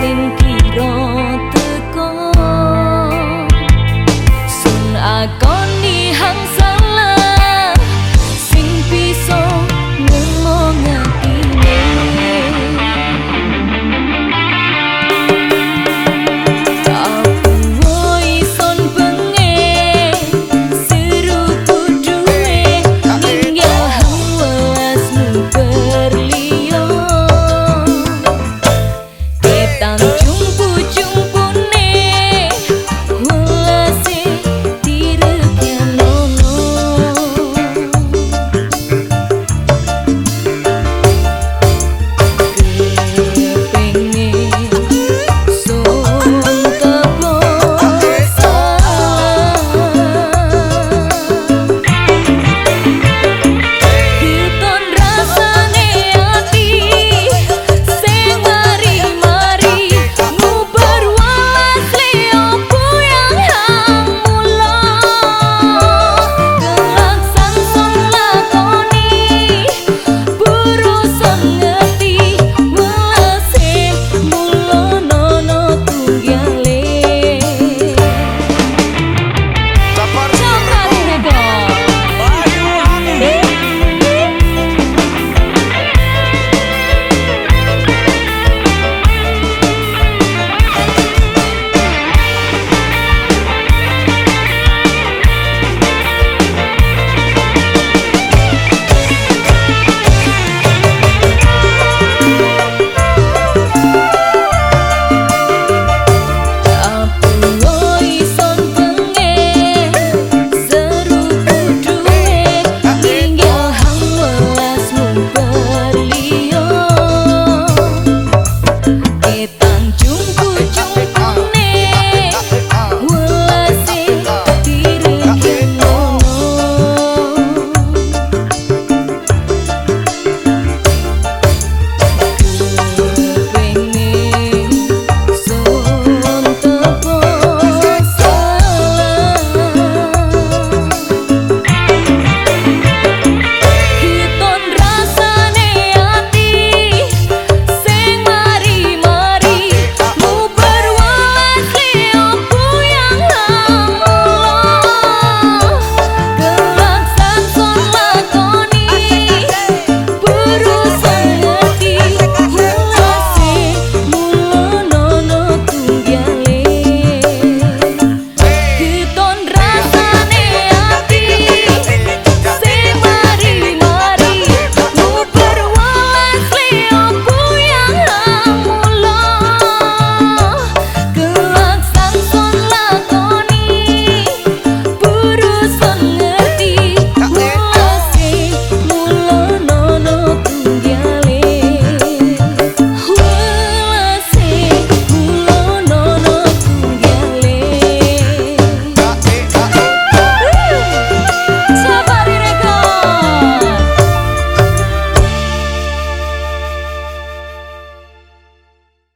You.